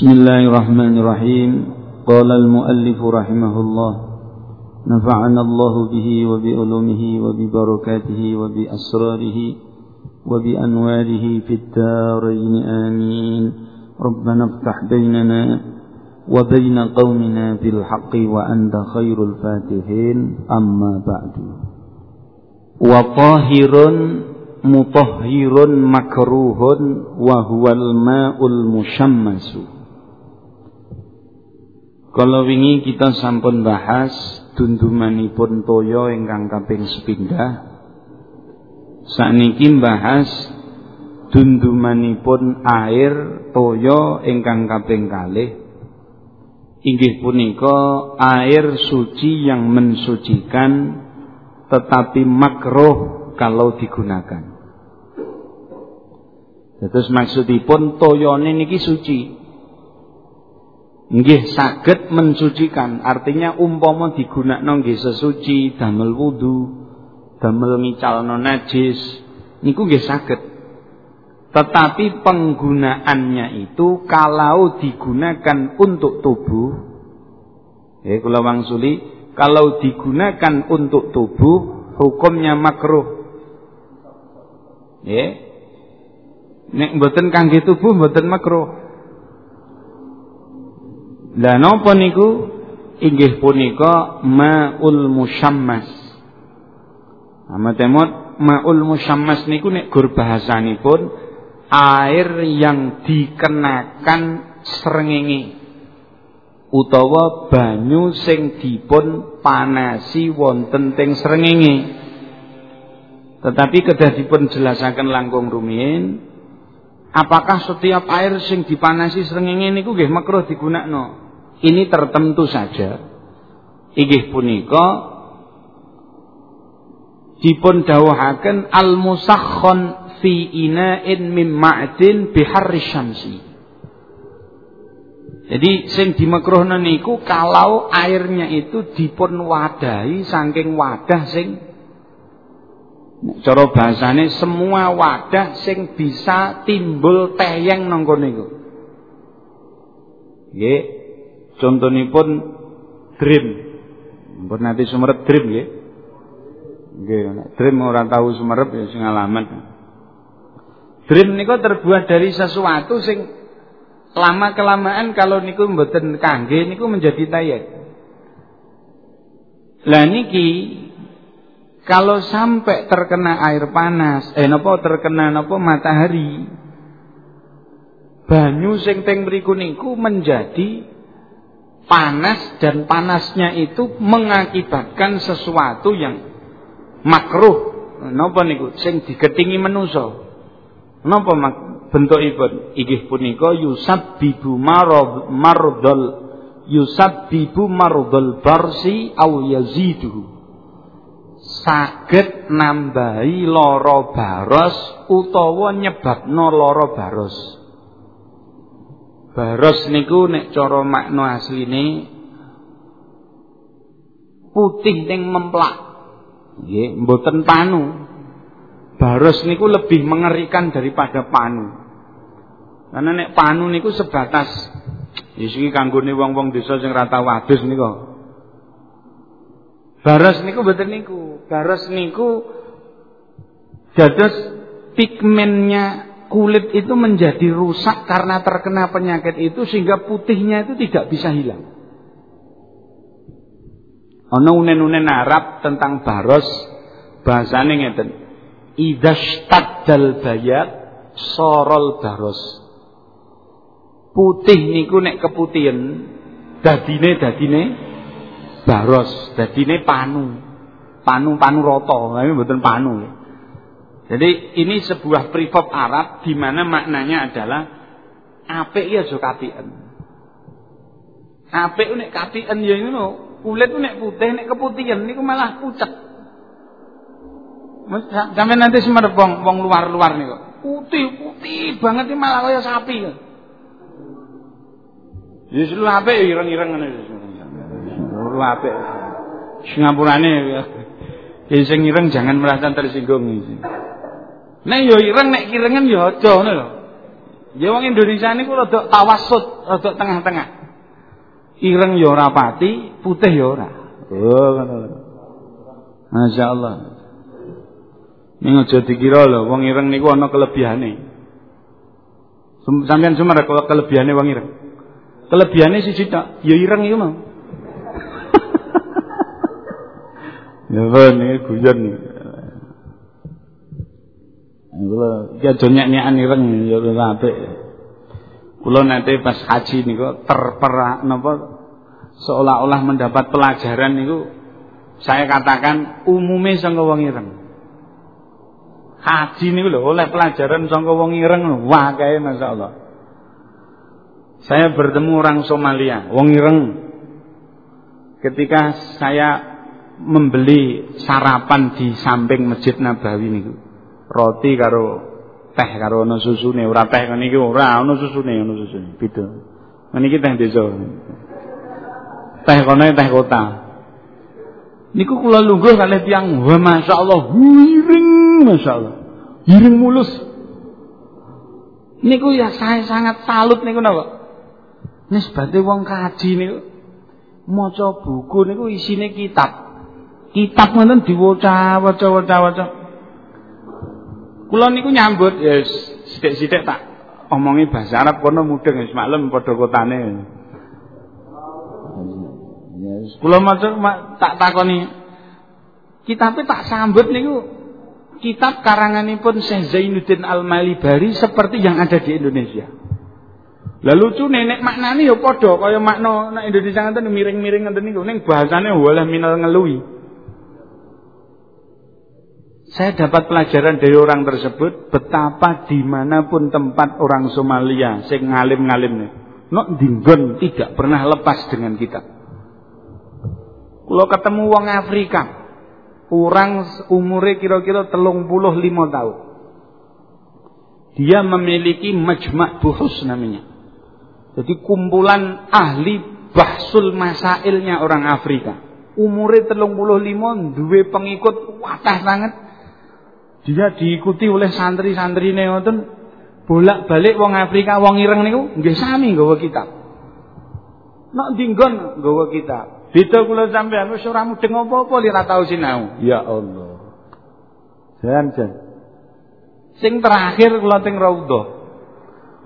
بسم الله الرحمن الرحيم. قال المؤلف رحمه الله نفعنا الله به وبعلومه وببركاته وبأسراره وبأنواره في الدارين. آمين. ربنا افتح بيننا وبين قومنا بالحق وأنت خير الفاتحين. أما بعد وطاهر مطهر مكروه وهو الماء المشمس. Kalau wingi kita sampun bahas dundumanipun toyo ingkang kaping sepindah. Sakniki bahas dundumanipun air toyo ingkang kaping kalih. Inggih punika air suci yang mensucikan tetapi makruh kalau digunakan. Terus maksudipun toyone niki suci. Nggih saged mensucikan, artinya umpama digunakno nggih sesuci, damel wudu, damel ngicalno najis, niku nggih saged. Tetapi penggunaannya itu kalau digunakan untuk tubuh, ya kula wangsuli, kalau digunakan untuk tubuh hukumnya makruh. Ya. Nek mboten kangge tubuh mboten makruh. Lah napa niku? Inggih punika maul musyammas. Ama temot maul musyammas niku nek gur bahasanipun air yang dikenakan srengenge utawa banyu sing dipun panasi wonten teng srengenge. Tetapi kedah dipun jelasaken langkung rumiyin apakah setiap air sing dipanasi srengenge niku nggih makruh digunakno? Ini tertentu saja. Inggih punika dipun dawuhaken al-musakhkhon fi ina'in min ma'din biharri syamsi. Jadi sing dimakruhna niku kalau airnya itu dipun wadahi saking wadah sing cara bahasane semua wadah sing bisa timbul teyeng nang kono niku. Nggih, contonipun dream. Mpun nanti sumerep dream nggih. Nggih, dream ora tahu sumerep ya sing alamat. Dream niku terbuat dari sesuatu sing lama kelamaan kalau niku mboten kangge niku menjadi tayek. Lah niki kalau sampai terkena air panas, eh napa terkena napa matahari, banyu sing teng mriku menjadi panas dan panasnya itu mengakibatkan sesuatu yang makruh. Napa niku sing digetingi manusa. Napa bentukipun? Inggih punika yusabbibu marad mardal yusabbibu mardal barsi au yaziduhu. Saged nambahi lara baros utawa nyebabno lara baros. Baros niku nek cara makna asline putih ning memplak. Nggih, mboten panu. Baros niku lebih mengerikan daripada panu. Karena nek panu niku sebatas iki kanggone wong-wong desa sing wadus niku. Baros niku mboten niku. Baros niku dados pigmennya kulit itu menjadi rusak karena terkena penyakit itu sehingga putihnya itu tidak bisa hilang. Ana unen-unen Arab tentang baros bahasane ngeten. Idzastaddal bayat sorol baros. Putih niku nek keputihan dadine dadine baros, dadine panu. Panu-panu roto, tapi mboten panu. Jadi ini sebuah privab Arab di mana maknanya adalah apik ya aja kapiken. Apik nek kapiken ya ngono, kulit nek putih nek keputihan niku malah pucet. Sampai nanti semerep wong luar-luar niku. Putih, putih banget ini malah kaya sapi. Ya selu apik ya ireng-ireng ngene. Selu apik. Singapurane ya. Sing ireng jangan merasa tersinggung. Nek yo ireng nek kirengen yo aja ngono lho. Ya wong Indonesia niku rada tawasud, rada tengah-tengah. Ireng ya ora pati, putih ya ora. Oh ngono. Masyaallah. Ning aja dikira lho wong ireng niku ana kelebihane. Sampeyan sumer kalau kelebihane wong ireng. Kelebihane siji tok, ya ireng iku mau. Ya iki guyon. Kula iki aja nyek-nyekan ireng ya ora apik. Kula nanti pas haji niku terperak napa seolah-olah mendapat pelajaran niku saya katakan umumnya sangka wong ireng. Haji niku lho oleh pelajaran sangka wong ireng wah kae masyaallah. Saya bertemu orang Somalia, wong ireng. Ketika saya membeli sarapan di samping Masjid Nabawi niku. Roti karo teh karo ana susune, ora teh ngene iki ora ana susune, ana susune. Beda. Iki teh desa. Teh kono teh kota. Niku kula lungguh kalih tiyang, wah masyaallah, ireng masyaallah. Ireng mulus. Niku ya saya sangat salut niku napa? Nisbate wong kaji niku maca buku niku isine kitab. Kitab ngoten diwaca, waca, waca, waca. Kula niku nyambut ya sithik-sithik tak omongi bahasa Arab kono mudeng wis maklum padha kotane. Yes. Kula maca tak takoni kitabe tak sambut niku kitab karanganipun Syekh Zainuddin Al-Malibari seperti yang ada di Indonesia. Lah lucu nenek maknane ya padha kaya makna nek Indonesia ngenten miring-miring ngenten niku ning bahasane oleh minal ngelui. Saya dapat pelajaran dari orang tersebut betapa di mana pun tempat orang Somalia sing ngalim-ngalim nih, nok dinggon tidak pernah lepas dengan kita. Kalau ketemu wong Afrika, orang umurnya kira-kira telung puluh lima tahun. Dia memiliki majma' buhus namanya. Jadi kumpulan ahli bahsul masailnya orang Afrika. Umurnya telung puluh lima, dua pengikut watah sangat. Dia diikuti oleh santri-santri ngoten bolak-balik wong Afrika, wong ireng niku nggih sami nggawa kitab. Nek dinggon nggawa kitab. Beda kula sampean wis ora mudeng apa-apa li tau sinau. Ya Allah. Jan-jan. Sing terakhir kula teng Raudhah.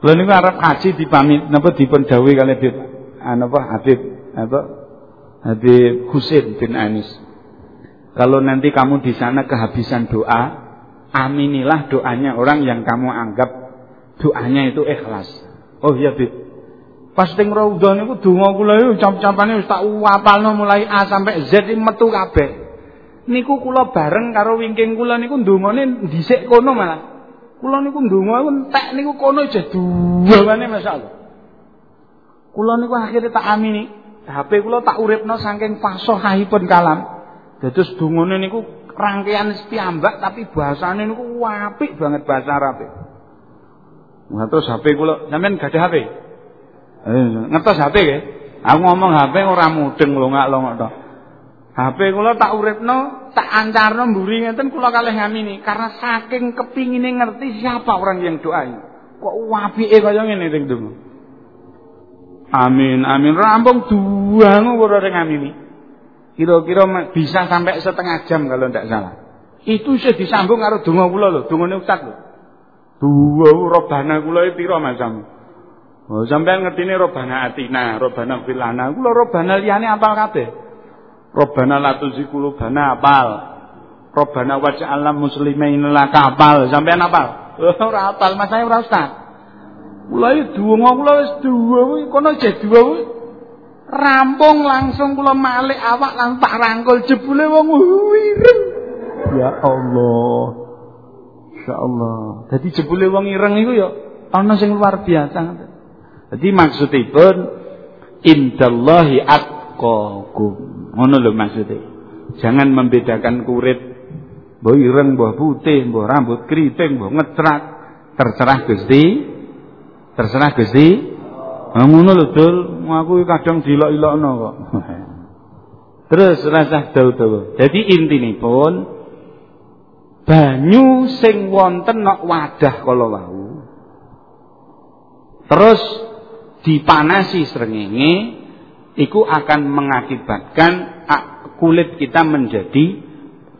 Lha niku arep haji dipamit napa dipun dawuhi kalih Habib napa Habib apa Habib Husain bin Anis. Kalau nanti kamu di sana kehabisan doa, aminilah doanya orang yang kamu anggap doanya itu ikhlas. Oh iya, Bib. Pas teng raudhah niku donga kula yo cap-capane wis tak apalno mulai A sampai Z metu kabeh. Niku kula bareng karo wingking kula niku ndongane dhisik kono malah. Kula niku ndonga entek niku kono jeh duwane masyaallah. Kula niku akhirnya tak amini. HP kula tak uripno saking fasahahipun kalam. Dados dungane niku rangkaian piyambak tapi bahasane niku apik banget bahasa Arab. Nah terus HP kula sampean gadah HP? Eh, ngertos HP nggih? Aku ngomong HP ora mudeng longak-longok tok. HP kula tak uripno, tak ancarno mburi ngeten kula kalih ngamini karena saking kepingine ngerti siapa orang yang doain. Kok apike kaya ngene ning donga. Amin, amin. Rampung duangu ora ngamini. Kira-kira bisa sampai setengah jam kalau tidak salah. Itu sudah disambung karo donga kula lho, dongane ustaz lho. Dua robana kula pira macam. Oh, sampean ngertine robana atina, robana filana. Kula robana liyane apal kabeh. Robbana la bana apal. Robbana waj'alna muslimain laka apal. Sampean apal? Ora apal, Mas saya ora ustaz. Kula iki donga kula wis duwe kuwi kono jek duwe kuwi. Rampung langsung kula malik awak langsung tak rangkul jebule wong ireng. Ya Allah. Insyaallah. Dadi jebule wong ireng iku ya ana sing luar biasa. Dadi maksudipun indallahi atqakum. Ngono lho maksudnya. Jangan membedakan kurit mbah ireng, mbah putih, mbah rambut keriting, mbah ngetrak. Terserah Gusti. Terserah Gusti. Nah, ngono lho Dul, aku kadang dilok-ilokno kok. Terus rasa dawa-dawa. Jadi intinipun banyu sing wonten nok wadah kala wau terus dipanasi srengenge iku akan mengakibatkan kulit kita menjadi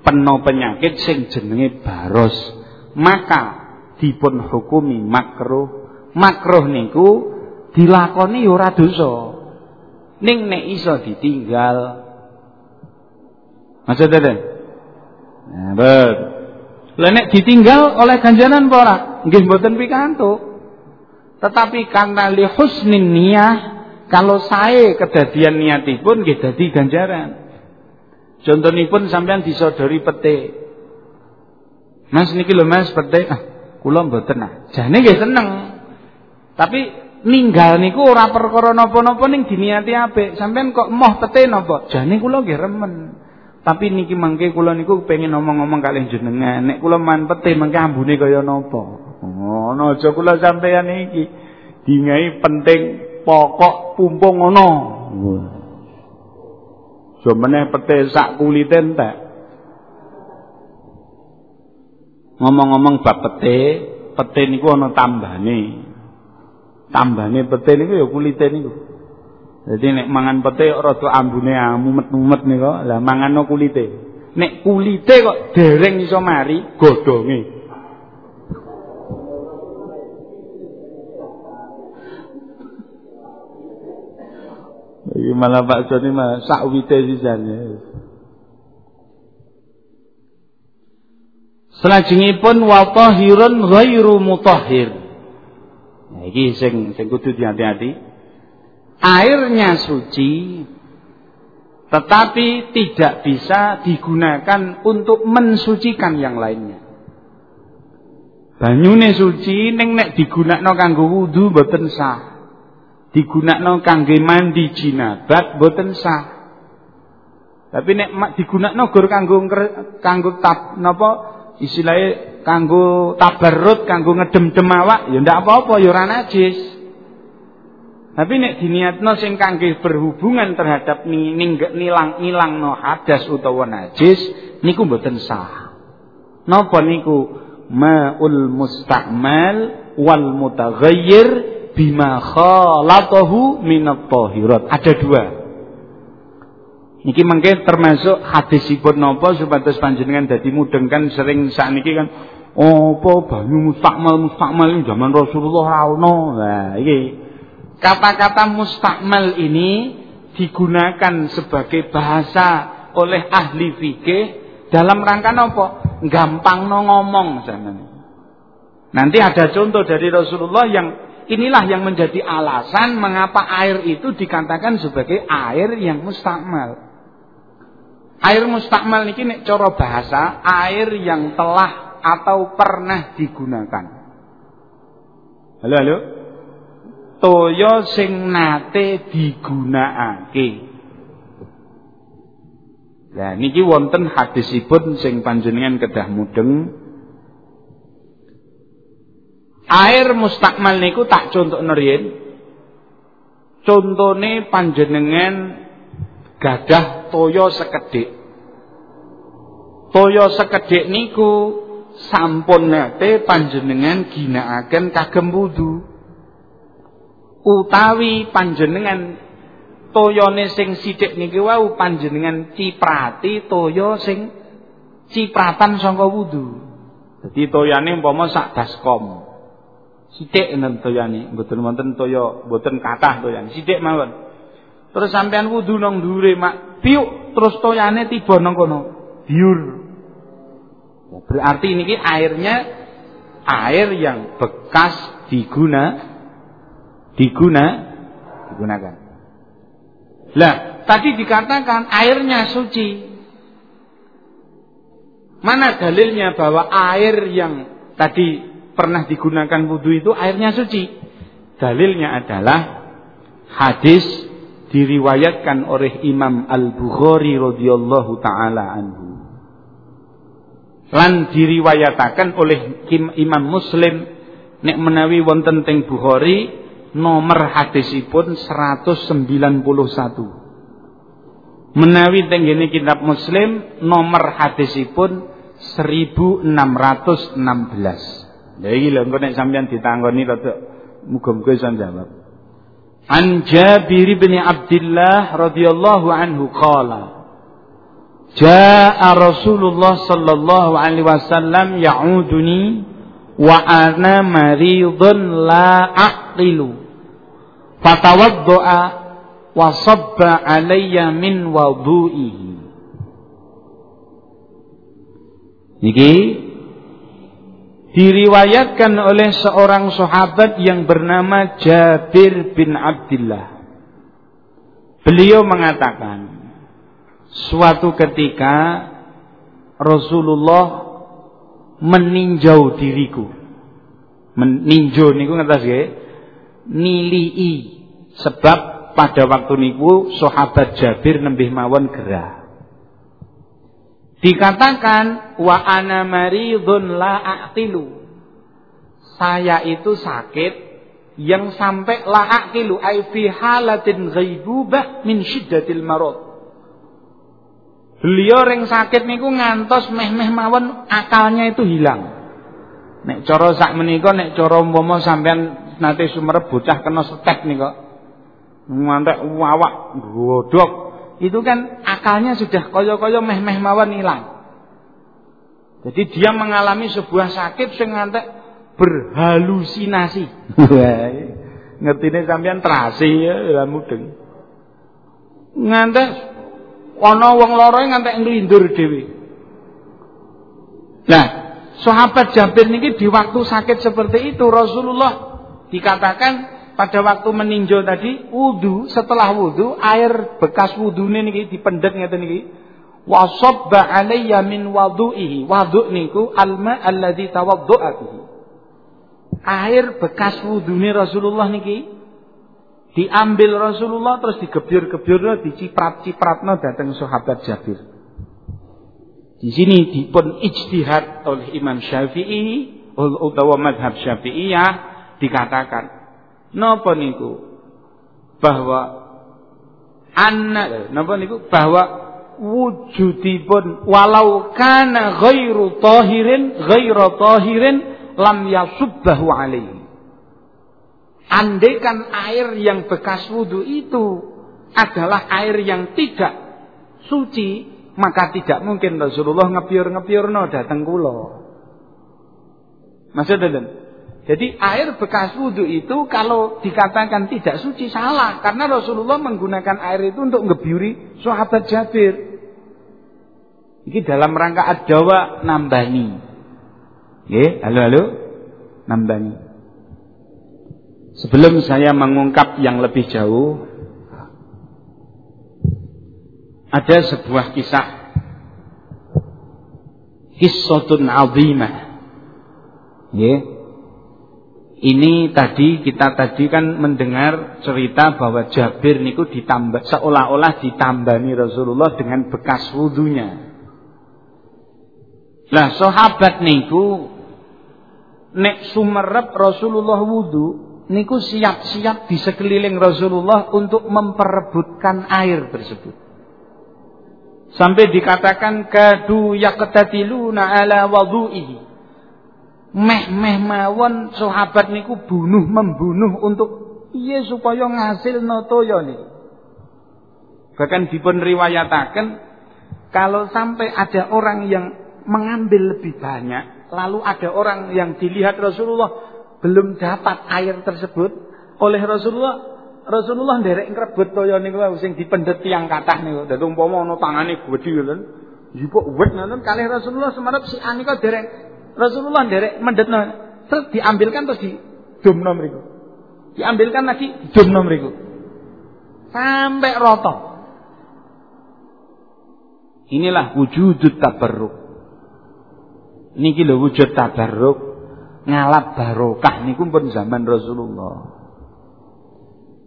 penuh penyakit sing jenenge baros maka dipun hukumi makruh makruh niku dilakoni ya ora dosa. Ning nek iso ditinggal. Maksudnya nah, bet. Lah ditinggal oleh ganjaran apa ora? Nggih mboten pikantuk. Tetapi karena li husnin niyah kalau saya kedadian niatipun nggih dadi ganjaran. Contohipun sampean disodori pete Mas niki lho Mas pete ah kula mboten ah. Jane nggih seneng. Tapi ninggal niku ora perkara napa-napa ning diniati apik sampean kok moh pete napa jane kula nggih remen tapi niki mangke kula niku pengen ngomong-ngomong kalih jenengan. Nek kula man pete mangke ambune kaya napa? Ngono aja kula sampeyan iki. Dingai penting pokok pumpung ngono. Jomene pete sak kulite entek. Ngomong-ngomong bab pete, pete niku ana tambane. Tambane pete niku ya kulite niku. Jadi nek mangan pete rada ambune mumet-mumet nika, lah mangan kulite. Nek kulite kok dereng iso mari godhonge. Iki malah Pak Joni malah sak wite sisane. Selajengipun wa tahirun ghairu mutahhir. Nah, iki sing sing kudu diati-ati airnya suci tetapi tidak bisa digunakan untuk mensucikan yang lainnya. Banyune suci ning nek digunakno kanggo wudu mboten sah. Digunakno kangge mandi jinabat mboten sah. Tapi nek digunakno gur kanggo kanggo tab napa istilahnya kanggo tabarrut, kanggo ngedem-dem awak ya ndak apa-apa ya najis. Tapi nek diniatno sing kangge berhubungan terhadap nilang no hadas utawa najis niku mboten sah. Napa niku ma'ul musta'mal wal mutaghayyir bima khalatahu minat tahirat. Ada dua. Niki mengke termasuk hadisipun napa supados panjenengan dadi mudengkan sering sakniki kan apa banyu mustakmal mustakmal zaman Rasulullah ra ono. Nah iki Kata-kata mustakmal ini digunakan sebagai bahasa oleh ahli fikih dalam rangka apa? Gampang no ngomong zaman. Nanti ada contoh dari Rasulullah yang inilah yang menjadi alasan mengapa air itu dikatakan sebagai air yang mustakmal. Air mustakmal ini nek cara bahasa air yang telah atau pernah digunakan. Halo halo toya sing nate digunakake. Lah niki wonten hadisipun sing panjenengan kedah mudeng Air mustakmal niku tak contoh riyen. Contone panjenengan gadah toya sekedhik. Toya sekedhik niku sampun nate panjenengan ginakaken kagem wudu utawi panjenengan toyone sing sithik niki wau panjenengan ciprati toya sing cipratan saka wudu. Dadi toyane umpama sak baskom. Sithik enten toyane, mboten wonten toya, mboten kathah toyane, sithik mawon. Terus sampean wudu nang dhuwure mak piuk terus toyane tiba nang kono. Biur. Berarti niki airnya air yang bekas diguna diguna digunakan. Lah, tadi dikatakan airnya suci. Mana dalilnya bahwa air yang tadi pernah digunakan wudhu itu airnya suci? Dalilnya adalah hadis diriwayatkan oleh Imam Al-Bukhari radhiyallahu taala anhu. Lan diriwayatakan oleh Imam Muslim nek menawi wonten teng Bukhari nomor hadisipun 191. Menawi tenggene kitab Muslim nomor hadisipun 1616. Lha iki lho engko nek sampeyan ditangoni rada Muga-muga iso jawab. An Jabir bin Abdullah radhiyallahu anhu qala Ja'a Rasulullah sallallahu alaihi wasallam ya'uduni wa ana maridun la aqilu. Fatawaddo'a wa sabba alayya min wudu'ihi. Niki diriwayatkan oleh seorang sahabat yang bernama Jabir bin Abdullah. Beliau mengatakan, Suatu ketika Rasulullah meninjau diriku. Meninjau niku ngertos nggih? Nilii sebab pada waktu niku sahabat Jabir nembih mawon gerah. Dikatakan wa ana maridun la aqtilu. Saya itu sakit yang sampai la aqtilu ai fi halatin ghaibubah min syiddatil marad. Beliau ring sakit niku ngantos meh-meh mawon akalnya itu hilang. Nek cara sak menika nek cara umpama sampean nate sumerep bocah kena setek nika. Ngantek awak godhok. Itu kan akalnya sudah kaya-kaya meh-meh mawon hilang. Jadi dia mengalami sebuah sakit sing ngantek berhalusinasi. Ngertine sampean terasi ya mudeng. Ngantek ana wong lara ngantek nglindur dhewe. Nah, sahabat Jabir niki di waktu sakit seperti itu Rasulullah dikatakan pada waktu meninjau tadi wudu setelah wudu air bekas wudune niki dipendhet ngeten niki. Wa sabba alayya min wudu'ihi wudu niku alma alladzi tawaddu'a bihi. Air bekas wudune Rasulullah niki Diambil Rasulullah terus digebyur-gebyur diciprat-cipratno datang sahabat Jabir. Di sini dipun ijtihad oleh Imam Syafi'i utawa madhab Syafi'iyah dikatakan napa niku? Bahwa anna napa niku? Bahwa wujudipun walau kana ghairu tahirin ghairu tahirin lam yasubbahu alaihi. Andaikan air yang bekas wudhu itu adalah air yang tidak suci, maka tidak mungkin Rasulullah ngepiur no datang kula. Maksudnya jadi air bekas wudhu itu kalau dikatakan tidak suci salah karena Rasulullah menggunakan air itu untuk ngebiuri sahabat Jabir. Ini dalam rangka adawa nambani. Nggih, halo halo. Nambani. Sebelum saya mengungkap yang lebih jauh, ada sebuah kisah Kisotun azimah. Ya. Ini tadi kita tadi kan mendengar cerita bahwa Jabir niku ditambah seolah-olah ditambani Rasulullah dengan bekas wudhunya. Lah sahabat niku nek sumerep Rasulullah wudhu niku siap-siap di sekeliling Rasulullah untuk memperebutkan air tersebut. Sampai dikatakan kadu yaqtatiluna ala wudu'ihi. Meh-meh mawon sahabat niku bunuh membunuh untuk iya supaya ngasil notoyo nih. Bahkan dipun riwayataken kalau sampai ada orang yang mengambil lebih banyak, lalu ada orang yang dilihat Rasulullah belum dapat air tersebut oleh Rasulullah Rasulullah nderek ngrebut toya niku sing dipendet tiyang kathah niku. Dadi umpama ana tangane gedhi ngoten, njupuk wet ngoten kalih Rasulullah semarep si anika derek Rasulullah nderek mendetno terus diambilkan terus di domno mriku. Diambilkan lagi di domno mriku. Sampai roto. Inilah wujud tabarruk. Niki lho wujud tabarruk ngalap barokah niku pun zaman Rasulullah.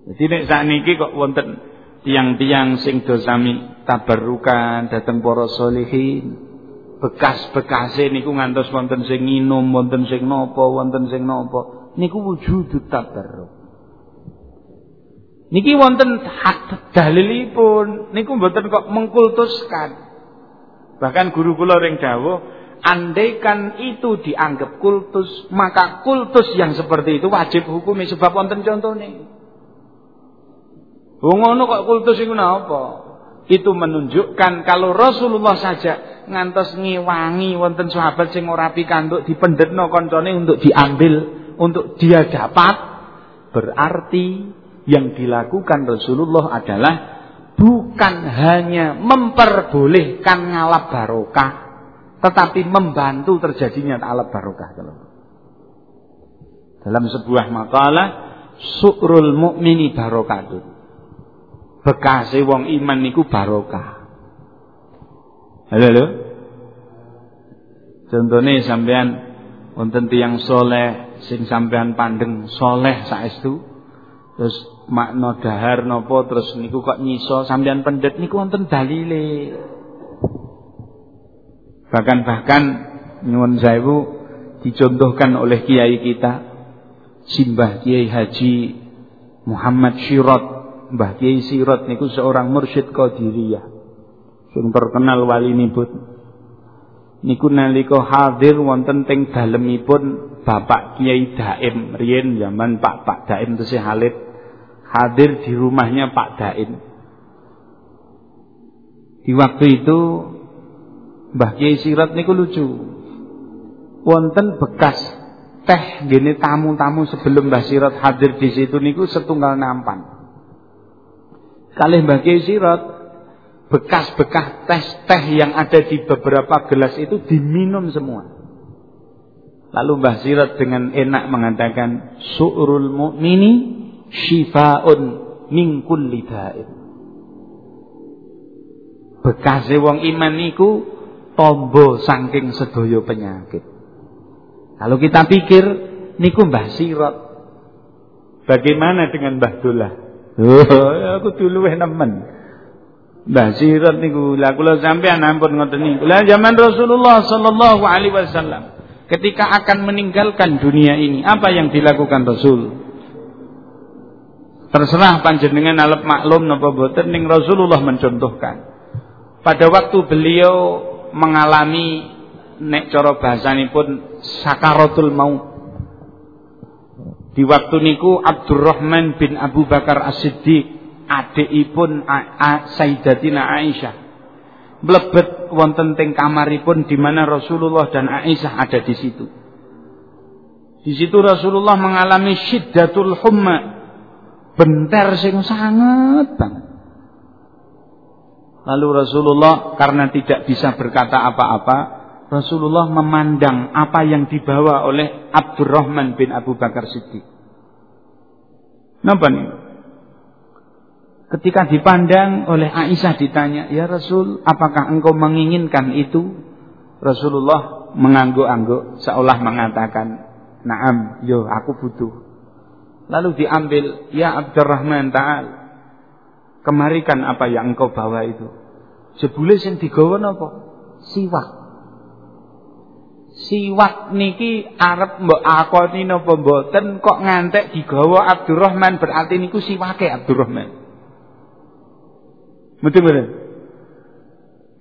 Jadi nek sakniki kok wonten tiang-tiang sing do sami tabarrukan dateng para solihin. Bekas-bekase niku ngantos wonten sing nginum, wonten sing napa, wonten sing napa. Niku wujud tabarruk. Niki wonten dalilipun, niku mboten kok mengkultuskan. Bahkan guru kula ring dawuh, andaikan itu dianggap kultus, maka kultus yang seperti itu wajib hukumi sebab wonten contone. Wong ngono kok kultus iku napa? Itu menunjukkan kalau Rasulullah saja ngantos ngiwangi wonten sahabat sing ora pikantuk dipendhetno kancane untuk diambil, untuk dia dapat, berarti yang dilakukan Rasulullah adalah bukan hanya memperbolehkan ngalap barokah, tetapi membantu terjadinya alap barokah. Dalam sebuah makalah, sukrul mukmini barokatun bekase wong iman niku barokah. Halo halo. Contohnya sampean wonten tiyang soleh sing sampean pandeng soleh saestu terus makna dahar nopo terus niku kok nyiso sampean pendet niku wonten dalile. Bahkan bahkan nyuwun sewu dicontohkan oleh kiai kita Simbah Kiai Haji Muhammad Syirat Mbah Kiai Sirot niku seorang mursyid Qadiriyah. Sing terkenal wali nibut. Niku nalika hadir wonten teng dalemipun Bapak Kiai Daim riyen zaman Pak Pak Daim tesih Halid hadir di rumahnya Pak Daim. Di waktu itu Mbah Kiai Sirot niku lucu. Wonten bekas teh gini tamu-tamu sebelum Mbah Sirot hadir di situ niku setunggal nampan kalih Mbah Sirot bekas-bekas teh-teh yang ada di beberapa gelas itu diminum semua. Lalu Mbah Sirot dengan enak mengatakan su'rul mu'mini syifaun min kulli da'in. Bekase wong iman niku tombo saking sedaya penyakit. Kalau kita pikir niku Mbah Sirot. Bagaimana dengan Mbah Dullah? Oh, aku dulu nemen. Mbah Sirat niku lah kula sampean ampun ngoten niku. Lah zaman Rasulullah sallallahu alaihi wasallam ketika akan meninggalkan dunia ini, apa yang dilakukan Rasul? Terserah panjenengan alep maklum napa boten ning Rasulullah mencontohkan. Pada waktu beliau mengalami nek cara bahasanipun sakaratul maut di waktu niku Abdurrahman bin Abu Bakar As-Siddiq adikipun Sayyidatina Aisyah mlebet wonten teng kamaripun di mana Rasulullah dan Aisyah ada di situ. Di situ Rasulullah mengalami syiddatul humma, benter sing sangat banget. Lalu Rasulullah karena tidak bisa berkata apa-apa, Rasulullah memandang apa yang dibawa oleh Abdurrahman bin Abu Bakar Siddiq. Napa nih? Ketika dipandang oleh Aisyah ditanya, "Ya Rasul, apakah engkau menginginkan itu?" Rasulullah mengangguk-angguk seolah mengatakan, "Na'am, yo aku butuh." Lalu diambil, "Ya Abdurrahman ta'al, kemarikan apa yang engkau bawa itu." Jebule sing digawa napa? Siwak siwak niki arep mbok akoni napa mboten kok ngantek digawa Abdurrahman berarti niku siwake Abdurrahman. Betul betul.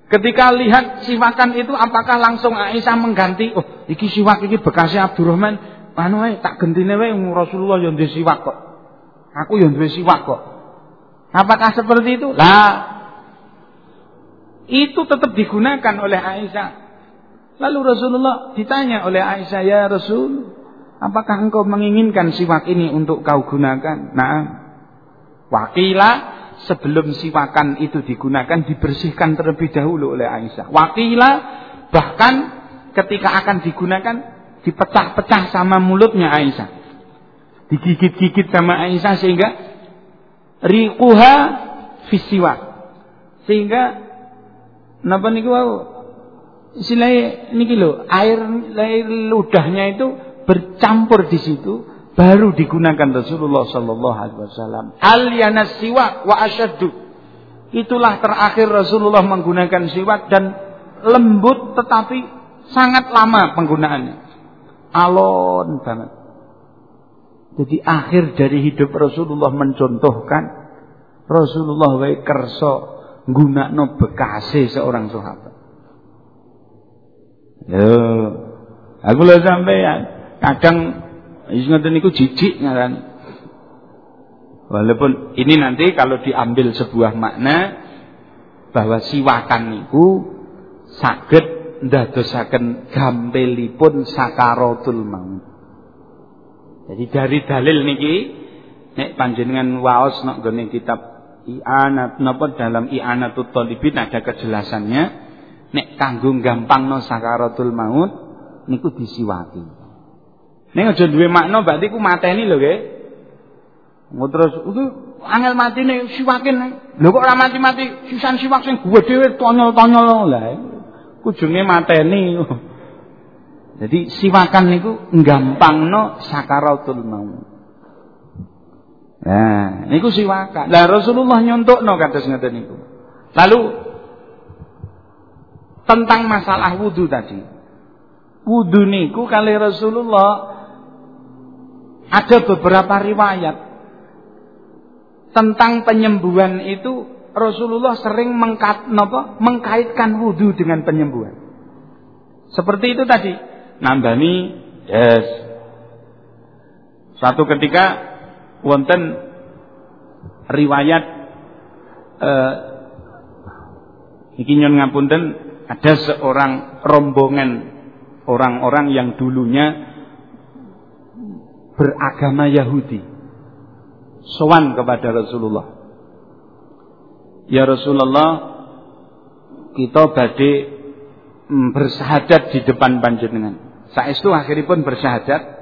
Ketika lihat siwakan itu apakah langsung Aisyah mengganti oh iki siwak iki bekasnya Abdurrahman anu wae tak gentine wae Rasulullah yang duwe siwak kok. Aku yang duwe siwak kok. Apakah seperti itu? Lah itu tetap digunakan oleh Aisyah Lalu Rasulullah ditanya oleh Aisyah, "Ya Rasul, apakah engkau menginginkan siwak ini untuk kau gunakan?" Nah, wakila sebelum siwakan itu digunakan dibersihkan terlebih dahulu oleh Aisyah. Wakila bahkan ketika akan digunakan dipecah-pecah sama mulutnya Aisyah. Digigit-gigit sama Aisyah sehingga riquha fisiwak. Sehingga napa niku istilahnya ini lho, air air ludahnya itu bercampur di situ baru digunakan Rasulullah sallallahu alaihi wasallam. Al yanasiwa wa asyaddu. Itulah terakhir Rasulullah menggunakan siwak dan lembut tetapi sangat lama penggunaannya. Alon banget. Jadi akhir dari hidup Rasulullah mencontohkan Rasulullah wae kersa gunakno bekase seorang sahabat. Yo. Aku lho sampean kadang wis ngoten niku jijik. Walaupun ini nanti kalau diambil sebuah makna bahwa siwakan niku saged ndadosaken gampilipun sakaratul maut. Jadi dari dalil niki nek panjenengan waos nek kitab i'anat napa dalam i'anatut talibin ada kejelasannya nek kanggo gampangno sakaratul maut niku disiwaki. Nek aja duwe makna berarti ku mateni lho nggih. Terus itu angel matine siwakin. Lho kok ora mati-mati sisan siwak sing gue dhewe tonyol-tonyol lah. Kujunge mateni. Jadi siwakan niku gampangno sakaratul maut. Nah, niku siwakan. Lah Rasulullah nyontokno kados ngoten niku. Lalu tentang masalah wudu tadi. Wudu niku kali Rasulullah ada beberapa riwayat tentang penyembuhan itu Rasulullah sering mengkat, nopo, mengkaitkan wudhu dengan penyembuhan. Seperti itu tadi. Nambani, yes. Suatu ketika wonten riwayat eh, iki nyon ngapunten ada seorang rombongan orang-orang yang dulunya beragama Yahudi sowan kepada Rasulullah. Ya Rasulullah, kita badhe bersahadat di depan panjenengan. Saestu akhiripun bersahadat.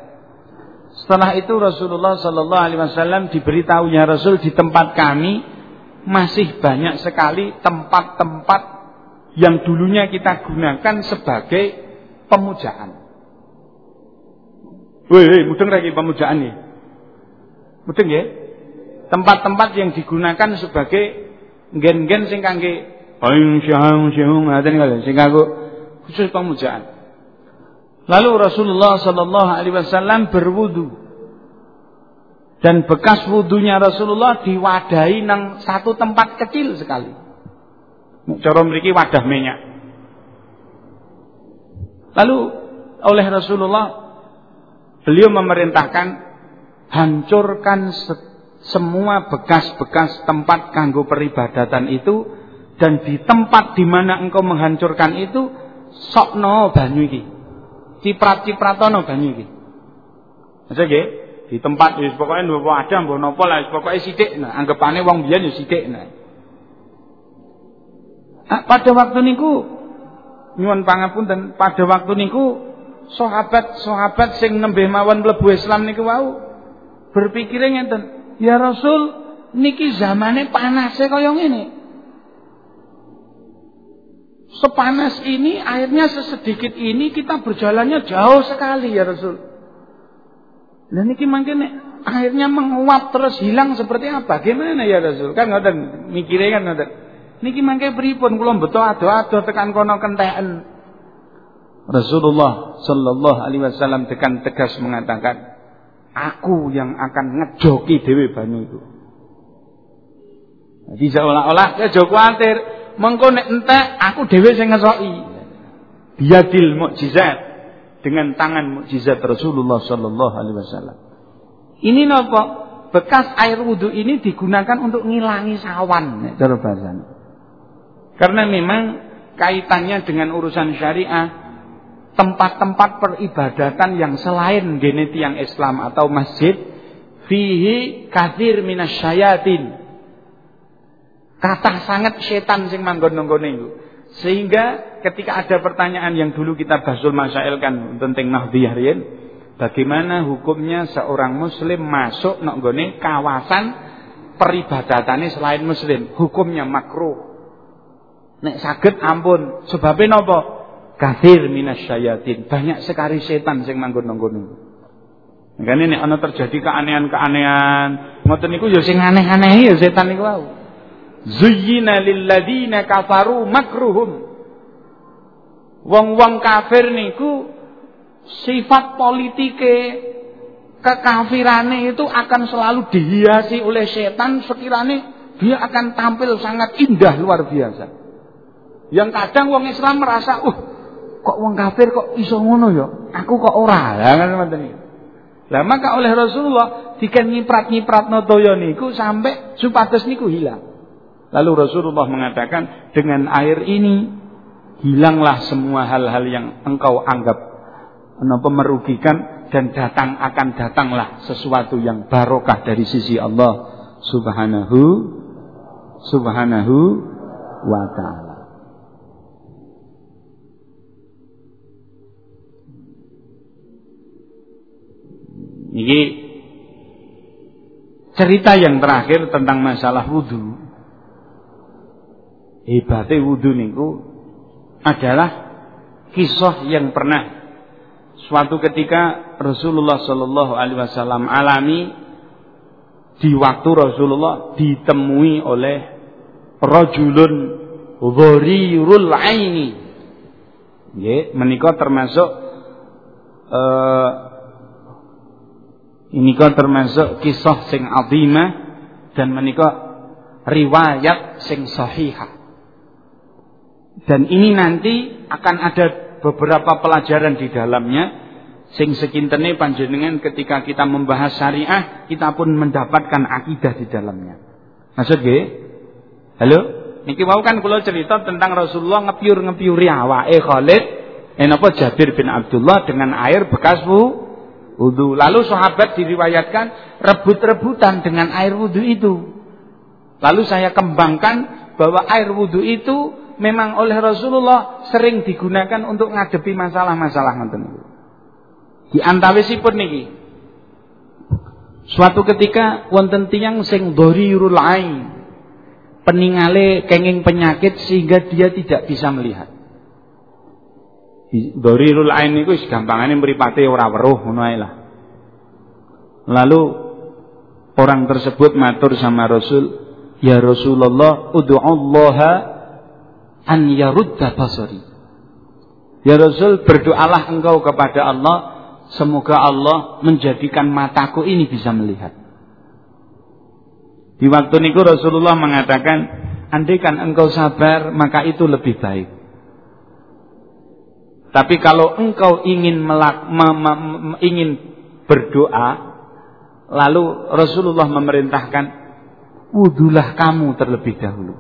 Setelah itu Rasulullah Sallallahu Alaihi Wasallam diberitahunya Rasul di tempat kami masih banyak sekali tempat-tempat yang dulunya kita gunakan sebagai pemujaan. Woi, mudeng lagi pemujaan nih. Mudeng ya? tempat-tempat yang digunakan sebagai gen-gen sing kangge Aing syahung syahung ngaten kali sing kanggo khusus pemujaan. Lalu Rasulullah sallallahu alaihi wasallam berwudu. Dan bekas wudunya Rasulullah diwadahi nang satu tempat kecil sekali. Cara mriki wadah minyak. Lalu oleh Rasulullah beliau memerintahkan hancurkan semua bekas-bekas tempat kanggo peribadatan itu dan di tempat di mana engkau menghancurkan itu sokno banyu iki. Ciprat-cipratono banyu iki. Maksudnya nggih, di tempat wis pokoke napa ada mbok napa lah pokoke sithik nah anggapane wong biyen ya sithik nah. Nah. pada waktu niku nyuwun pangapunten, pada waktu niku sahabat-sahabat sing nembe mawon mlebu Islam niku wau berpikire ngenten, Ya Rasul, niki zamane panasnya kaya ngene. Sepanas ini, airnya sesedikit ini kita berjalannya jauh sekali ya Rasul. Dan niki mungkin airnya menguap terus hilang seperti apa? Gimana ya Rasul? Kan ngoten, mikirnya kan ngoten. Niki mangke pripun kula beto ado-ado tekan kono kenteken. Rasulullah sallallahu alaihi wasallam tekan tegas mengatakan, Aku yang akan ngejoki dewi banyu itu. Jadi seolah-olah kejo kuatir, mengko nek entek aku dewi sing ngesoki. Biadil mukjizat dengan tangan mukjizat Rasulullah sallallahu alaihi wasallam. Ini nopo? Bekas air wudhu ini digunakan untuk ngilangi sawan, cara bahasanya. Karena memang kaitannya dengan urusan syariah tempat-tempat peribadatan yang selain geneti yang Islam atau masjid fihi kathir minasyayatin kata sangat setan sing manggon sehingga ketika ada pertanyaan yang dulu kita basul masail kan tentang nahdiyah riyen bagaimana hukumnya seorang muslim masuk nonggone kawasan peribadatannya selain muslim? Hukumnya makruh nek saged ampun sebabnya nopo Kathir minasyayatin. Banyak sekali setan sing manggon-manggon niku. Makane nek ana terjadi keanehan-keanehan, ngoten niku ya sing aneh-aneh ya setan niku wau. Zuyyina kafaru makruhum. Wong-wong kafir niku sifat politike kekafirane itu akan selalu dihiasi oleh setan sekiranya dia akan tampil sangat indah luar biasa. Yang kadang wong Islam merasa, uh kok wong kafir kok iso ngono ya? Aku kok ora. Lah kan. Lah maka oleh Rasulullah diken nyiprat-nyipratno toya niku sampai supados niku hilang. Lalu Rasulullah mengatakan dengan air ini hilanglah semua hal-hal yang engkau anggap apa merugikan dan datang akan datanglah sesuatu yang barokah dari sisi Allah Subhanahu Subhanahu wa taala. Ini cerita yang terakhir tentang masalah wudhu. Hebatnya wudhu niku adalah kisah yang pernah suatu ketika Rasulullah Shallallahu Alaihi Wasallam alami di waktu Rasulullah ditemui oleh rojulun ghorirul aini. Menikah termasuk uh, ini kan termasuk kisah sing azimah dan menika riwayat sing sahihah. Dan ini nanti akan ada beberapa pelajaran di dalamnya sing sekintene panjenengan ketika kita membahas syariah kita pun mendapatkan akidah di dalamnya. Maksud gue? Halo? Niki mau kan kula cerita tentang Rasulullah ngepiur-ngepiuri awake Khalid eh napa Jabir bin Abdullah dengan air bekas bu wudhu. Lalu sahabat diriwayatkan rebut-rebutan dengan air wudhu itu. Lalu saya kembangkan bahwa air wudhu itu memang oleh Rasulullah sering digunakan untuk ngadepi masalah-masalah ngoten niku. Di antawisipun niki. Suatu ketika wonten tiyang sing dharirul ain. Peningale kenging penyakit sehingga dia tidak bisa melihat. Dorirul ain niku wis gampangane mripate ora weruh ngono lah. Lalu orang tersebut matur sama Rasul, "Ya Rasulullah, Allah an yarudda basari." Ya Rasul, berdoalah engkau kepada Allah semoga Allah menjadikan mataku ini bisa melihat. Di waktu niku Rasulullah mengatakan, andaikan engkau sabar maka itu lebih baik. Tapi kalau engkau ingin melak, me, me, me, ingin berdoa, lalu Rasulullah memerintahkan, wudulah kamu terlebih dahulu.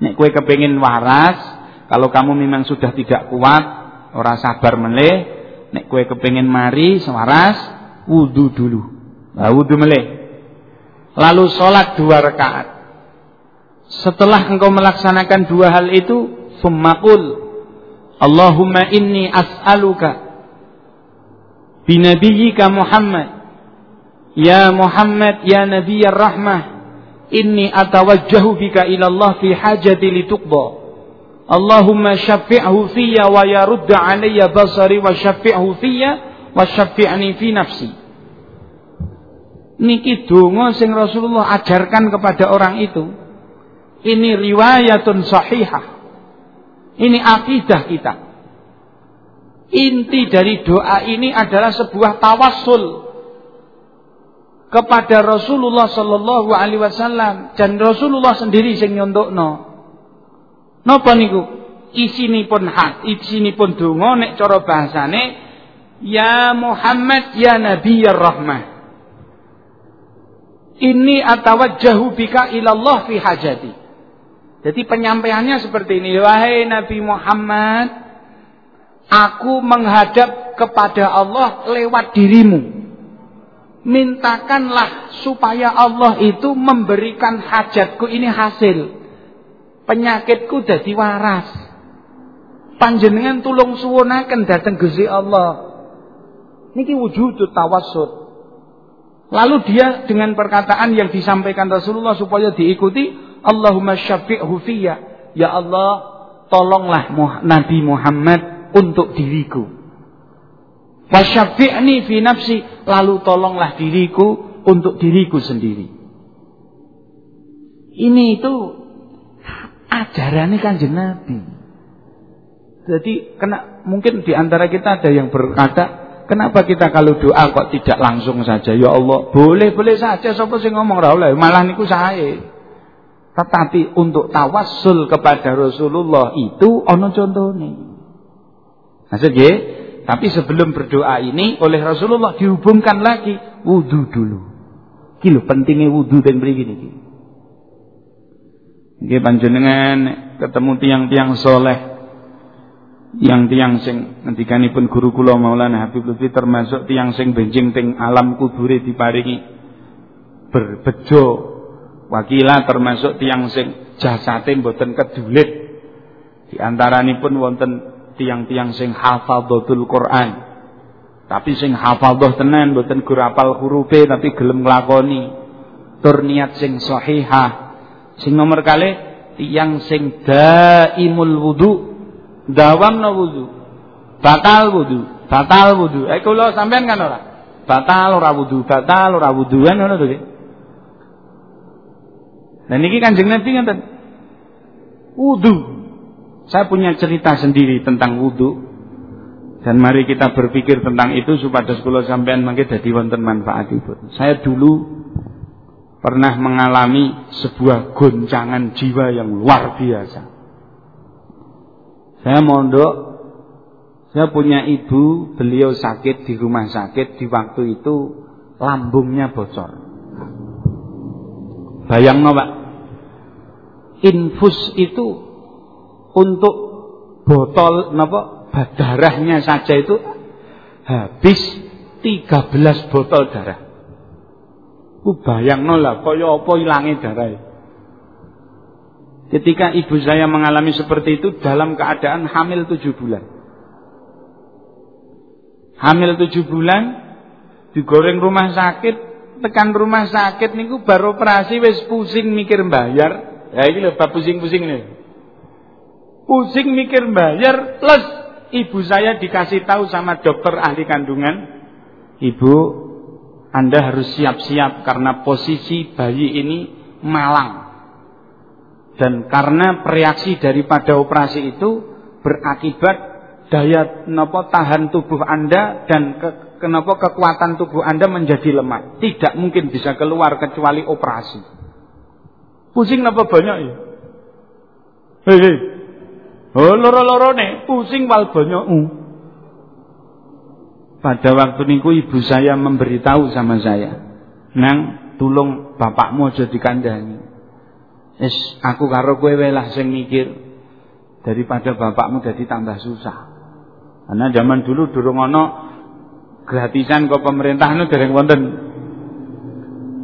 Nek kue kepingin waras, kalau kamu memang sudah tidak kuat, ora sabar meleh, nek kue kepingin mari sewaras, wudu dulu. Nah, wudu meleh. Lalu sholat dua rakaat. Setelah engkau melaksanakan dua hal itu, summakul Allahumma inni as'aluka binabiyyika Muhammad. Ya Muhammad ya Nabiyyar rahmah inni atawajjahu bika ila Allah fi hajati lituqda. Allahumma syafi'hu fiyya wa yarudda alayya basari wa syafi'hu fiyya wa syafi'ni fi nafsi. Niki donga sing Rasulullah ajarkan kepada orang itu ini riwayatun sahihah ini akidah kita. Inti dari doa ini adalah sebuah tawassul kepada Rasulullah Sallallahu Alaihi Wasallam dan Rasulullah sendiri sing nyontokno. Napa niku? Isinipun hak, isinipun donga nek cara bahasane ya Muhammad ya Nabi ya Rahmah. Ini atawajjahu bika ilallah fi hajati. Jadi penyampaiannya seperti ini. Wahai Nabi Muhammad, aku menghadap kepada Allah lewat dirimu. Mintakanlah supaya Allah itu memberikan hajatku ini hasil. Penyakitku jadi waras. Panjenengan tulung suwunaken datang Gusti Allah. Niki wujud tawasud. Lalu dia dengan perkataan yang disampaikan Rasulullah supaya diikuti, Allahumma syafi'hu fiyya. Ya Allah, tolonglah Nabi Muhammad untuk diriku. Wa syafi'ni fi nafsi, lalu tolonglah diriku untuk diriku sendiri. Ini itu ajarannya kanjeng Nabi. Jadi kena mungkin di antara kita ada yang berkata, kenapa kita kalau doa kok tidak langsung saja? Ya Allah, boleh-boleh saja sapa sing ngomong ra malah niku sae. Tetapi untuk tawassul kepada Rasulullah itu ono contohnya. Maksudnya, tapi sebelum berdoa ini oleh Rasulullah dihubungkan lagi wudhu dulu. Kilo pentingnya wudhu dan beri gini. Nggih panjenengan ketemu tiang-tiang soleh yang tiang sing ngendikanipun guru kula Maulana Habib Lutfi termasuk tiang sing benjing teng alam kudure diparingi berbejo wakila termasuk tiang sing jasate mboten kedulit. Di antaranipun wonten tiang-tiang sing hafadhatul Quran. Tapi sing hafadhah tenan mboten gur apal hurufe tapi gelem nglakoni. Tur niat sing sahihah. Sing nomor kali tiang sing daimul wudu dawam no wudu. Batal wudu batal wudu. Eh kula sampean kan ora? Batal ora wudu batal ora wudu kan ngono to Dan ini Kanjeng Nabi ngaten. Wudu. Saya punya cerita sendiri tentang wudu. Dan mari kita berpikir tentang itu supaya sekolah sampean mangke dadi wonten manfaat itu. Saya dulu pernah mengalami sebuah goncangan jiwa yang luar biasa. Saya mondok, saya punya ibu, beliau sakit di rumah sakit di waktu itu lambungnya bocor. Bayang no Pak. Infus itu untuk botol napa darahnya saja itu habis 13 botol darah. Ku bayangno lah kaya apa ilange darah. Ketika ibu saya mengalami seperti itu dalam keadaan hamil tujuh bulan. Hamil tujuh bulan, digoreng rumah sakit, tekan rumah sakit niku baru operasi wis pusing mikir bayar. Ya ini lho pusing-pusing nih. Pusing mikir bayar plus ibu saya dikasih tahu sama dokter ahli kandungan, "Ibu, Anda harus siap-siap karena posisi bayi ini malang." Dan karena reaksi daripada operasi itu berakibat daya nopo tahan tubuh Anda dan ke, kenapa kekuatan tubuh Anda menjadi lemah. Tidak mungkin bisa keluar kecuali operasi. Pusing napa banyak ya? Hei, hei. Oh, loro-loro nih, pusing wal banyak. Uh. Pada waktu niku ibu saya memberitahu sama saya, "Nang, tulung bapakmu aja dikandani." Es aku karo kowe lah sing mikir daripada bapakmu jadi tambah susah. Karena zaman dulu durung ana gratisan kok pemerintah nu dereng wonten.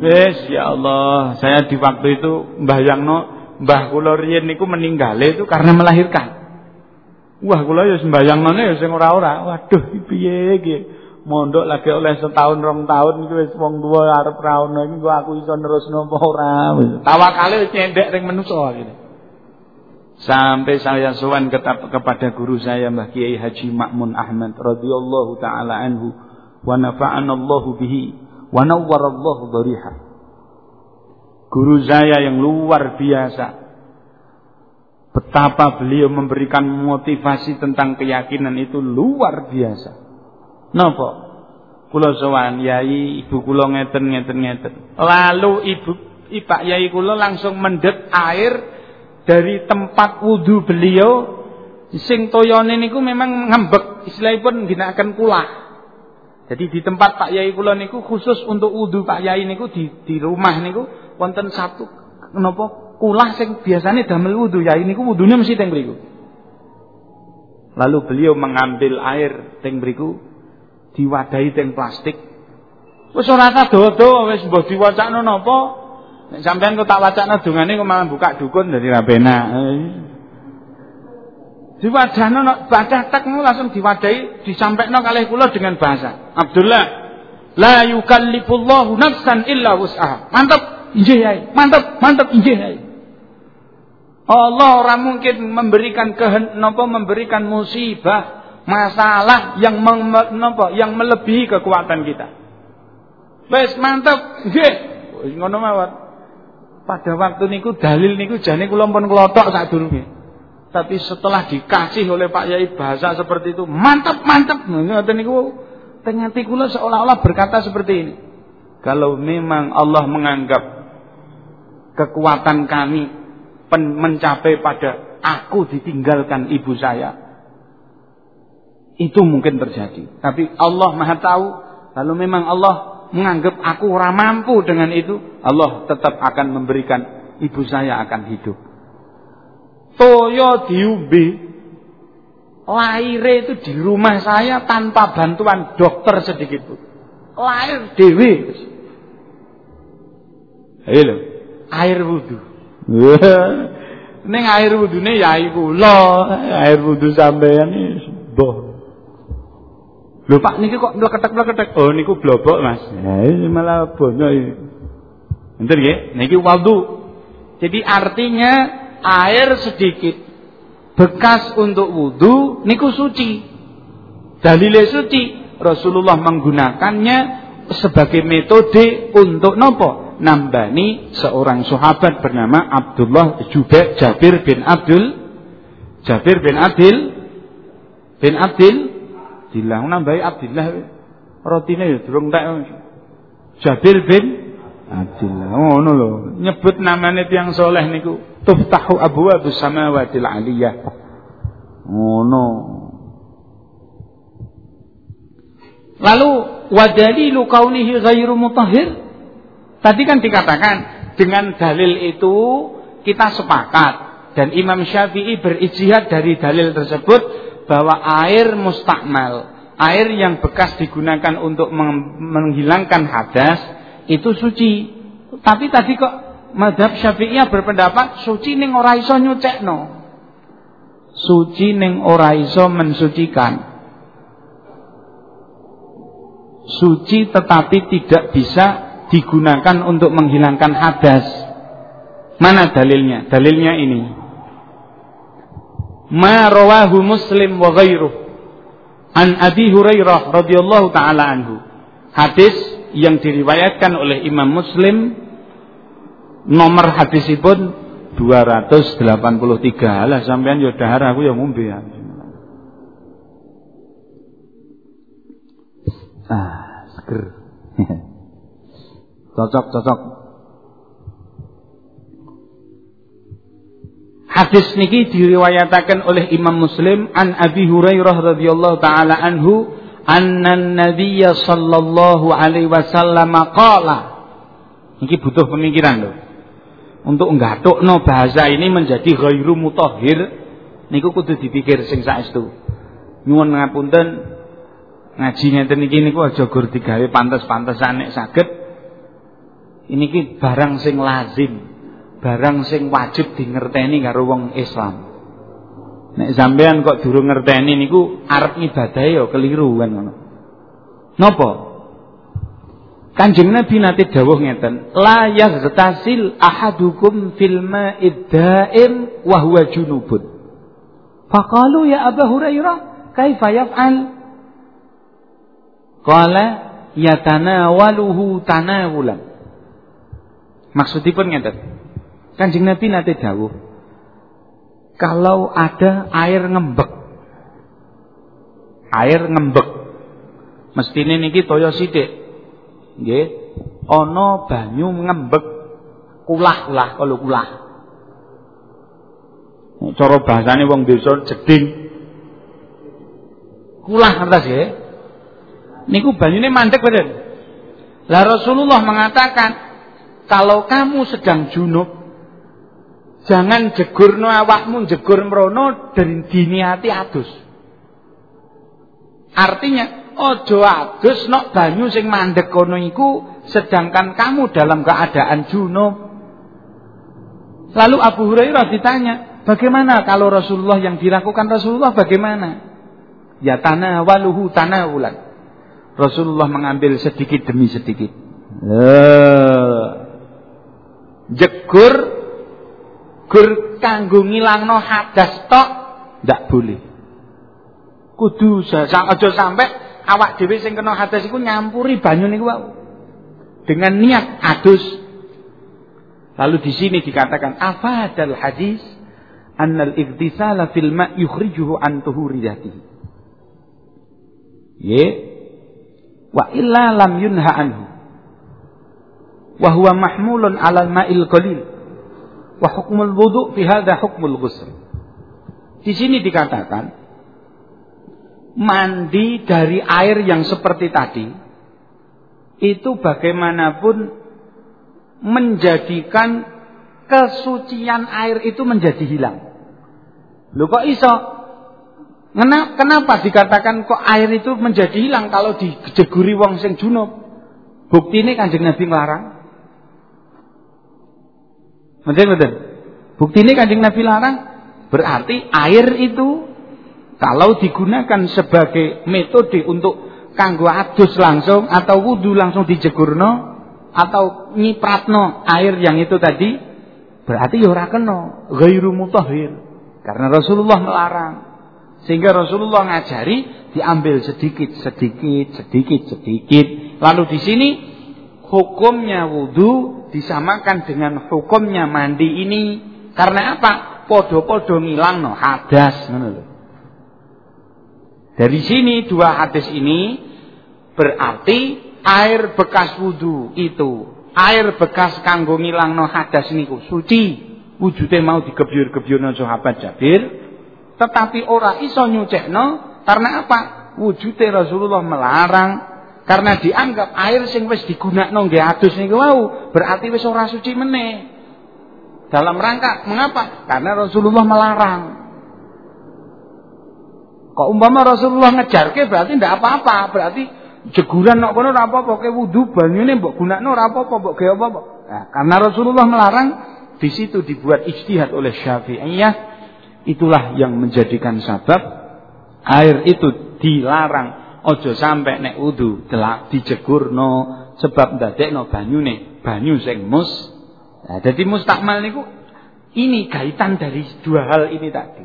Wes ya Allah, saya di waktu itu mbayangno mbah kula riyen niku meninggale itu karena melahirkan. Wah kula ya sembayangno ya sing ora-ora. Waduh piye iki? mondok lagi oleh setahun rong tahun iki wis wong tuwa arep ra ono iki kok aku iso nerusno apa ora tawakale wis nyendek ring manusa gitu. Sampai saya sowan kepada guru saya Mbah Kiai Haji Makmun Ahmad radhiyallahu taala anhu wa nafa'ana Allah bihi wa nawwarallahu dhariha. Guru saya yang luar biasa Betapa beliau memberikan motivasi tentang keyakinan itu luar biasa. Napa? Kula sowan yai ibu kula ngeten ngeten ngeten. Lalu ibu Pak Yai kula langsung mendet air dari tempat wudhu beliau sing toyone niku memang ngembek istilahipun ginakaken kulah. Jadi di tempat Pak Yai kula niku khusus untuk wudhu Pak Yai niku di di rumah niku wonten satu napa kulah sing biasanya damel wudhu Yai niku wudune mesti teng mriku. Lalu beliau mengambil air teng mriku diwadahi teng plastik. Wis ora kado-do wis mbah diwacakno napa? Nek sampean kok tak wacakno dongane kok malah buka dukun dari rabena. Diwadahno badah tek langsung diwadahi disampaikno kalih kula dengan bahasa. Abdullah, la yukallifullahu nafsan illa wus'aha. Mantap, injih. Mantap, mantap injih. Allah orang mungkin memberikan kehen, napa memberikan musibah masalah yang meng, yang melebihi kekuatan kita. Wes mantap, nggih. Ngono mawon. Pada waktu niku dalil niku jane kula pun klothok sadurunge. Tapi setelah dikasih oleh Pak Yai bahasa seperti itu, mantap, mantap. Ngoten niku teng kula seolah-olah berkata seperti ini. Kalau memang Allah menganggap kekuatan kami mencapai pada aku ditinggalkan ibu saya, Itu mungkin terjadi. Tapi Allah Maha tahu. Lalu memang Allah menganggap aku ora mampu dengan itu, Allah tetap akan memberikan ibu saya akan hidup. Toyo diumbe lahir itu di rumah saya tanpa bantuan dokter sedikit pun. Lahir dewi. Ayo air wudhu. Neng air wudune ya ibu lo, air wudhu sampean iki boh. Lho Pak niki kok mleketek-mleketek. Oh niku blobok Mas. Ya ini malah bono iki. Enten nggih, niki wudu. Jadi artinya air sedikit bekas untuk wudhu niku suci. Dalile suci. Rasulullah menggunakannya sebagai metode untuk nopo? Nambani seorang sahabat bernama Abdullah Jubair Jabir bin Abdul Jabir bin Abdul bin Abdul Abdillah nambahi Abdillah rotine ya durung tak Jabir bin Abdillah ngono lho nyebut namanya tiang soleh niku tuftahu abwaabus samawatil aliyah ngono. Lalu wadalilu kaunihi ghairu mutahhir? Tadi kan dikatakan dengan dalil itu kita sepakat. Dan Imam Syafi'i berijtihad dari dalil tersebut bahwa air mustakmal, air yang bekas digunakan untuk menghilangkan hadas itu suci. Tapi tadi kok madhab syafi'iyah berpendapat suci ning ora iso nyucekno. Suci ning ora iso mensucikan. Suci tetapi tidak bisa digunakan untuk menghilangkan hadas. Mana dalilnya? Dalilnya ini ma rawahu Muslim wa ghairuh an Abi Hurairah radhiyallahu taala anhu. Hadis yang diriwayatkan oleh Imam Muslim nomor hadisipun 283. Lah sampean yo dahar aku yo ngombe ya. Ah, seger. cocok, cocok. Hadis niki diriwayatakan oleh Imam Muslim an Abi Hurairah radhiyallahu taala anhu anna Nabiy sallallahu alaihi wasallam qala. Niki butuh pemikiran loh. Untuk nggathukno bahasa ini menjadi ghairu mutahhir niku kudu dipikir sing saestu. Nyuwun ngapunten ngaji ngeten iki niku aja gur digawe pantes-pantesan nek saged. Ini barang sing lazim barang sing wajib dingerteni karo wong Islam. Nek sampean kok durung ngerteni niku arep ibadah ya keliru kan ngono. Napa? Kanjeng Nabi nate dawuh ngeten, la yaghtasil ahadukum fil ma'id da'im wa huwa junubun. Faqalu ya Abu Hurairah, kaifa yaf'al? Qala yatanawaluhu tanawulan. Maksudipun ngeten. Kanjeng Nabi nanti dawuh. Kalau ada air ngembek. Air ngembek. Mestine niki toyo sithik. Nggih. Ana banyu ngembek kulah-kulah kalau kulah. Cara bahasane wong desa jeding. Kulah ngertos nggih? Niku banyune mandek bener. Lah Rasulullah mengatakan kalau kamu sedang junub Jangan jegurno awakmu jegur mrono dan diniati adus. Artinya ojo adus nok banyu sing mandek kono iku sedangkan kamu dalam keadaan junub. Lalu Abu Hurairah ditanya, bagaimana kalau Rasulullah yang dilakukan Rasulullah bagaimana? Ya tanah waluhu tanah ulan. Rasulullah mengambil sedikit demi sedikit. Jegur gur kanggo ngilangno hadas tok ndak boleh. Kudu aja sampai awak dhewe sing kena hadas iku nyampuri banyu niku dengan niat adus. Lalu di sini dikatakan afadal hadis annal igtisala fil ma' yukhrijuhu an tuhuriyatihi. Ye wa illa lam yunha anhu. Wa huwa mahmulun 'alal ma'il qalil wa hukmul wudu fi hadha hukmul ghusl. Di sini dikatakan mandi dari air yang seperti tadi itu bagaimanapun menjadikan kesucian air itu menjadi hilang. Lho kok iso? Kenapa dikatakan kok air itu menjadi hilang kalau dijeguri wong sing junub? Bukti ini kanjeng Nabi melarang. Betul betul. Bukti ini kanjeng Nabi larang. Berarti air itu kalau digunakan sebagai metode untuk kanggo adus langsung atau wudhu langsung dijegurno atau nyipratno air yang itu tadi berarti ya ora kena ghairu mutahhir. Karena Rasulullah melarang. Sehingga Rasulullah ngajari diambil sedikit sedikit sedikit sedikit. Lalu di sini hukumnya wudhu disamakan dengan hukumnya mandi ini. Karena apa? Podo-podo ngilang no hadas dari sini dua hadis ini berarti air bekas wudhu itu air bekas kanggo no hadas niku suci. Wujude mau digebyur-gebyurno sahabat Jabir tetapi ora iso nyucekno karena apa? Wujude Rasulullah melarang karena dianggap air sing wis digunakno nggih adus niku wau berarti wis ora suci meneh. Dalam rangka mengapa? Karena Rasulullah melarang kok umpama Rasulullah ngejarke berarti ndak apa-apa berarti jeguran nok kono ora apa-apa ke wudu banyune mbok gunakno ora apa-apa mbok gawe apa-apa. Nah, karena Rasulullah melarang di situ dibuat ijtihad oleh Syafi'iyah itulah yang menjadikan sebab air itu dilarang ojo sampai nek wudu telak dijegurno sebab ndadekno banyune banyu sing mus. Nah, jadi mustakmal niku ini kaitan dari dua hal ini tadi.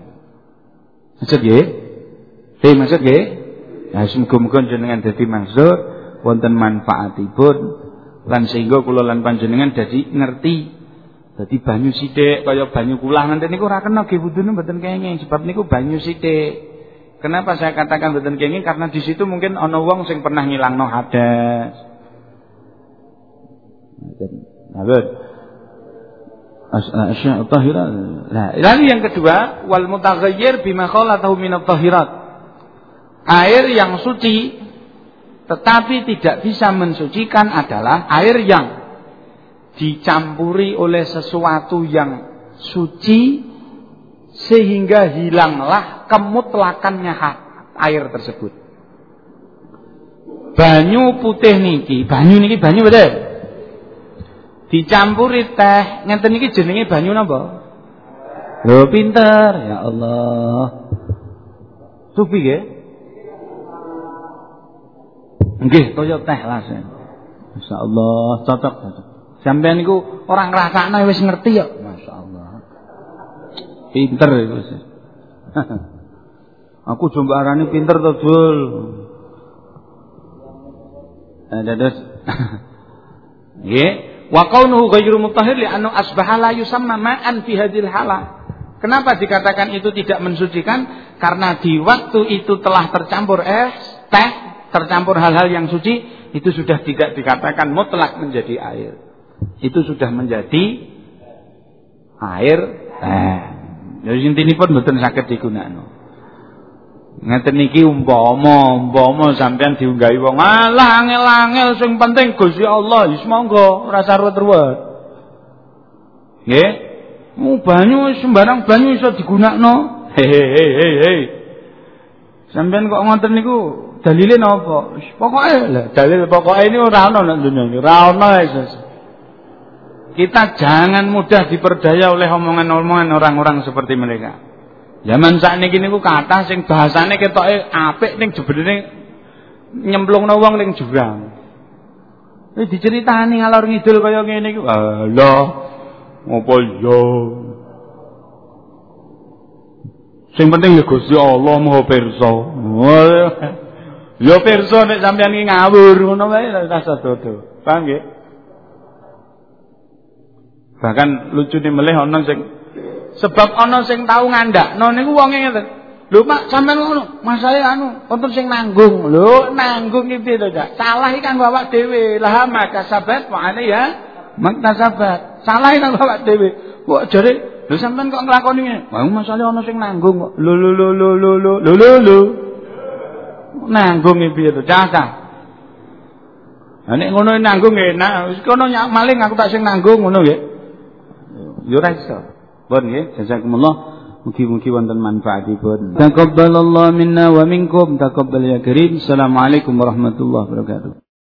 Maksud nggih? Hei, maksud nggih? Ya semoga-moga jenengan dadi maksud wonten manfaatipun lan sehingga kula lan panjenengan dadi ngerti. Dadi banyu sithik kaya banyu kulah nanti niku ora kena nggih wudune mboten kenging sebab niku banyu sithik. Kenapa saya katakan mboten kenging karena di situ mungkin ana wong sing pernah ngilangno hadas. Nah, Asya tahirat. Nah, lalu yang kedua wal mutaghayyir bima khalatahu min at-tahirat air yang suci tetapi tidak bisa mensucikan adalah air yang dicampuri oleh sesuatu yang suci sehingga hilanglah kemutlakannya air tersebut. Banyu putih niki, banyu niki banyu betul. Dicampuri teh, ngenten niki jenenge banyu napa? Lho pinter, ya Allah. Supi nggih? Nggih, toyo teh lah. Masyaallah, cocok. Sampeyan niku ora ngrasakno wis ngerti ya. Masyaallah. Pinter iku. Aku coba arani pinter to, Dul. Eh, dados. Nggih, wa kaunuhu ghairu mutahhir li annu asbaha la yusamma ma'an fi hadhil halah. Kenapa dikatakan itu tidak mensucikan? Karena di waktu itu telah tercampur es, teh, tercampur hal-hal yang suci itu sudah tidak dikatakan mutlak menjadi air. Itu sudah menjadi air eh. Jadi intine pun mboten saged digunakno. Ngeten niki umpama umpama sampean diunggahi wong alah angel-angel sing penting Gusti Allah wis monggo ora sarwet-ruwet. Nggih? Mu banyu sembarang banyu iso digunakno. Hehehe he Sampean kok ngoten niku dalile napa? Pokoke lah dalil pokoke ini ora ana nang dunya iki, ora ana Kita jangan mudah diperdaya oleh omongan-omongan orang-orang seperti mereka. Zaman sakniki niku kathah sing bahasane ketoke apik ning jebenere nyemplungno wong ning jurang. Wis diceritani ngalor ngidul kaya ngene iku. Alah, ngopo yo? Sing penting ya Gusti Allah Maha pirsa. Ya pirsa nek sampeyan iki ngawur ngono wae rasa dodo. Paham nggih? Bahkan lucune melih ana sing sebab ana sing tau ngandakno niku wonge ngeten. Lho Pak, sampean ngono, Mas saya anu, wonten sing nanggung. Lho, nanggung iki piye to, Cak? Salah iki kanggo awak dhewe. Lah maka sabat makane ya sabat. Salah iki kanggo awak dhewe. Kok jare, lho sampean kok nglakoni ngene? Mau masalah ana sing nanggung kok. Lho lho lho lho lho lho lho lho. Nanggung piye to cacah Nah, nek ngono nanggung enak, wis kono maling aku tak sing nanggung ngono nggih. Yo ora iso. Pun nggih, jazakumullah. Mugi-mugi wonten manfaatipun. Taqabbalallahu minna wa minkum. Taqabbal ya karim. Assalamualaikum warahmatullahi wabarakatuh.